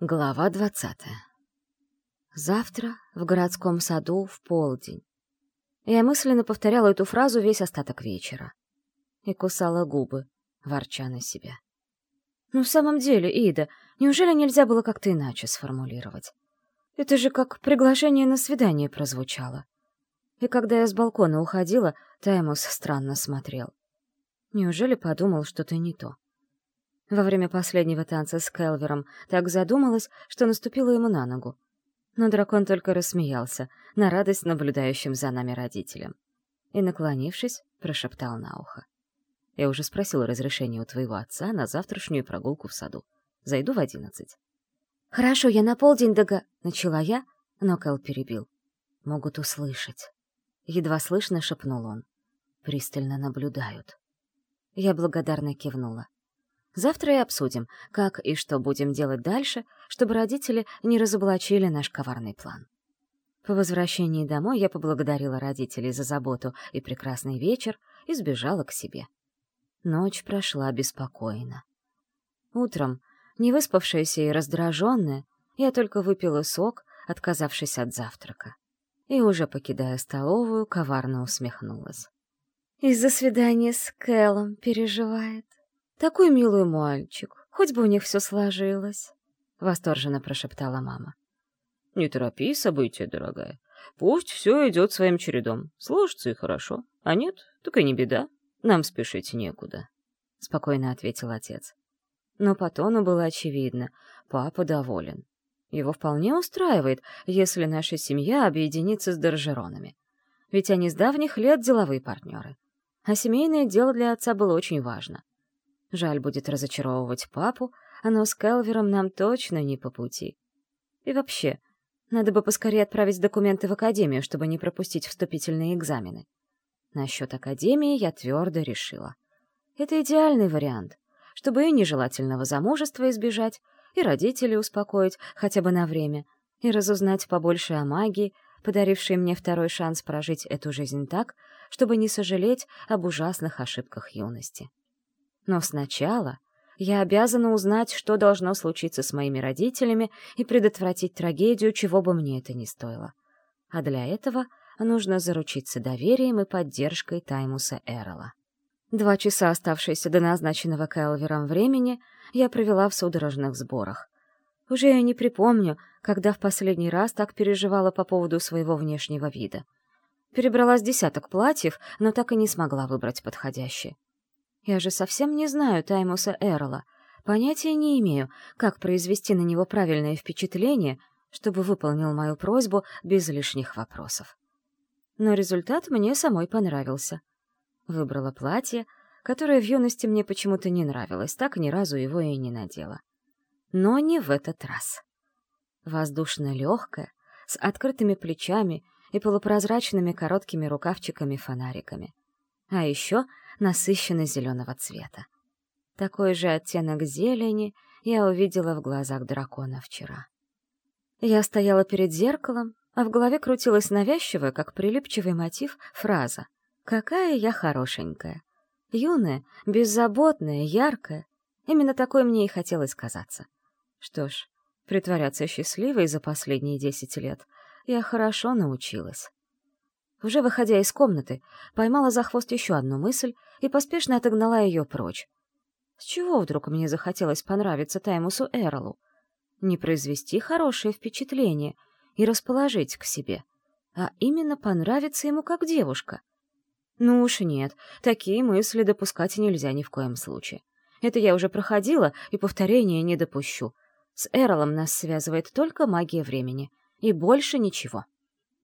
Глава двадцатая. Завтра в городском саду в полдень. Я мысленно повторяла эту фразу весь остаток вечера. И кусала губы, ворча на себя. Ну, в самом деле, Ида, неужели нельзя было как-то иначе сформулировать? Это же как приглашение на свидание прозвучало. И когда я с балкона уходила, Таймус странно смотрел. Неужели подумал что-то не то? Во время последнего танца с Келвером так задумалась, что наступила ему на ногу. Но дракон только рассмеялся, на радость наблюдающим за нами родителям. И, наклонившись, прошептал на ухо. «Я уже спросил разрешения у твоего отца на завтрашнюю прогулку в саду. Зайду в одиннадцать». «Хорошо, я на полдень дога...» — начала я, но Кэл перебил. «Могут услышать». Едва слышно шепнул он. «Пристально наблюдают». Я благодарно кивнула. Завтра и обсудим, как и что будем делать дальше, чтобы родители не разоблачили наш коварный план. По возвращении домой я поблагодарила родителей за заботу и прекрасный вечер и сбежала к себе. Ночь прошла беспокойно. Утром, не выспавшаяся и раздраженная, я только выпила сок, отказавшись от завтрака. И уже покидая столовую, коварно усмехнулась. «Из-за свидания с Кэллом переживает», такой милый мальчик, хоть бы у них все сложилось», — восторженно прошептала мама. «Не торопи события, дорогая. Пусть все идет своим чередом. Сложится и хорошо. А нет, так и не беда. Нам спешить некуда», — спокойно ответил отец. Но по тону было очевидно. Папа доволен. Его вполне устраивает, если наша семья объединится с Доржеронами. Ведь они с давних лет деловые партнеры. А семейное дело для отца было очень важно — Жаль будет разочаровывать папу, но с Келвером нам точно не по пути. И вообще, надо бы поскорее отправить документы в академию, чтобы не пропустить вступительные экзамены. Насчет академии я твердо решила. Это идеальный вариант, чтобы и нежелательного замужества избежать, и родителей успокоить хотя бы на время, и разузнать побольше о магии, подарившей мне второй шанс прожить эту жизнь так, чтобы не сожалеть об ужасных ошибках юности. Но сначала я обязана узнать, что должно случиться с моими родителями и предотвратить трагедию, чего бы мне это ни стоило. А для этого нужно заручиться доверием и поддержкой Таймуса Эрла. Два часа, оставшиеся до назначенного Кэлвером времени, я провела в судорожных сборах. Уже я не припомню, когда в последний раз так переживала по поводу своего внешнего вида. Перебрала с десяток платьев, но так и не смогла выбрать подходящее. Я же совсем не знаю Таймуса Эрла. Понятия не имею, как произвести на него правильное впечатление, чтобы выполнил мою просьбу без лишних вопросов. Но результат мне самой понравился. Выбрала платье, которое в юности мне почему-то не нравилось, так ни разу его и не надела. Но не в этот раз. Воздушно-легкое, с открытыми плечами и полупрозрачными короткими рукавчиками-фонариками. А еще насыщенно-зеленого цвета. Такой же оттенок зелени я увидела в глазах дракона вчера. Я стояла перед зеркалом, а в голове крутилась навязчивая, как прилипчивый мотив, фраза «Какая я хорошенькая!» Юная, беззаботная, яркая. Именно такой мне и хотелось казаться. Что ж, притворяться счастливой за последние десять лет я хорошо научилась. Уже выходя из комнаты, поймала за хвост еще одну мысль и поспешно отогнала ее прочь. С чего вдруг мне захотелось понравиться Таймусу Эрлу? Не произвести хорошее впечатление и расположить к себе, а именно понравиться ему как девушка. Ну уж нет, такие мысли допускать нельзя ни в коем случае. Это я уже проходила и повторения не допущу. С Эрлом нас связывает только магия времени, и больше ничего.